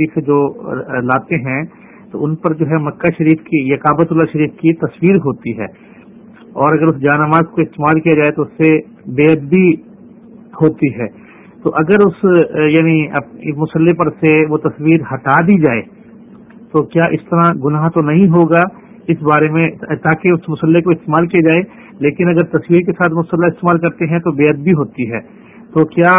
شریف سے جو لاتے ہیں، تو ان پر جو ہے مکہ شریف کی، یا کابت اللہ شریف کی تصویر ہوتی ہے۔ اور اگر اس جان نماز کو استعمال کیا جائے تو اس سے بے ادبی ہوتی ہے۔ تو اگر اس یعنی مسلح پر سے وہ تصویر ہٹا دی جائے، تو کیا اس طرح گناہ تو نہیں ہوگا اس بارے میں، تاکہ اس مسلح کو استعمال کیا جائے؟ لیکن اگر تصویر کے ساتھ مسلح استعمال کرتے ہیں تو بے ادبی ہوتی ہے۔ تو کیا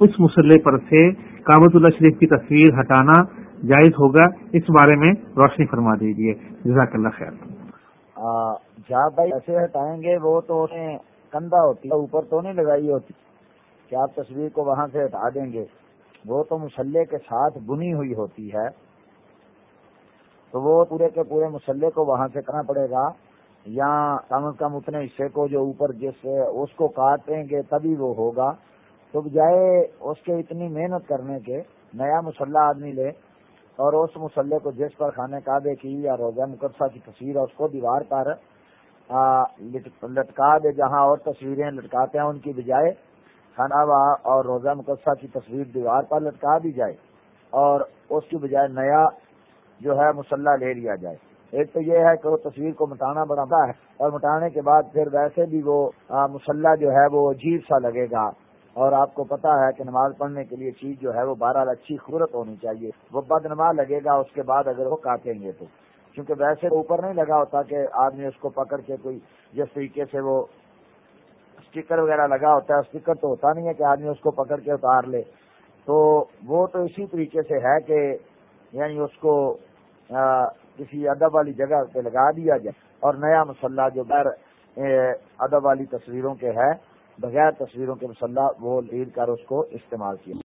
اس مسلح پر سے کابت اللہ شریف کی تصویر ہٹانا جائز ہوگا، اس بارے میں روشنی فرما دیجیے جزاک اللہ خیر۔ جہاں بھائی ایسے ہٹائیں گے، وہ تو انہیں کندھا ہوتی ہے، اوپر تو نہیں لگائی ہوتی۔ کہ آپ تصویر کو وہاں سے ہٹا دیں گے؟ وہ تو مسلح کے ساتھ بنی ہوئی ہوتی ہے۔ تو وہ پورے کے پورے مسلح کو وہاں سے کرنا پڑے گا۔ یا کم از کم اتنے حصے کو جو اوپر جس اس کو کاٹیں گے، تبھی وہ ہوگا۔ تو بجائے اس کے اتنی محنت کرنے کے، نیا مسلح آدمی لے اور اس مسلح کو جس پر خانے کعبے کی یا روزہ مقدسہ کی تصویر ہے اس کو دیوار پر لٹکا دے جہاں اور تصویریں لٹکاتے ہیں، ان کی بجائے خانہ اور روزہ مقدسہ کی تصویر دیوار پر لٹکا دی جائے اور اس کی بجائے نیا جو ہے مسلح لے لیا جائے۔ ایک تو یہ ہے کہ وہ تصویر کو مٹانا بڑا ہے اور مٹانے کے بعد پھر ویسے بھی وہ مسلح جو ہے وہ عجیب سا لگے گا۔ اور آپ کو پتا ہے کہ نماز پڑھنے کے لیے چیز جو ہے وہ بہرحال اچھی خوبصورت ہونی چاہیے۔ وہ بد نماز لگے گا، اس کے بعد اگر وہ کاٹیں گے تو۔ کیونکہ ویسے اوپر نہیں لگا ہوتا کہ آدمی اس کو پکڑ کے کوئی جس طریقے سے وہ اسٹیکر وغیرہ لگا ہوتا ہے اسٹیکر تو ہوتا نہیں ہے کہ آدمی اس کو پکڑ کے اتار لے۔ تو وہ تو اسی طریقے سے ہے کہ یعنی اس کو کسی ادب والی جگہ پہ لگا دیا جائے۔ اور نیا مسلح جو غیر ادب والی تصویروں کے ہے بغیر تصویروں کے مسلح وہ لیڈ کر اس کو استعمال کیا۔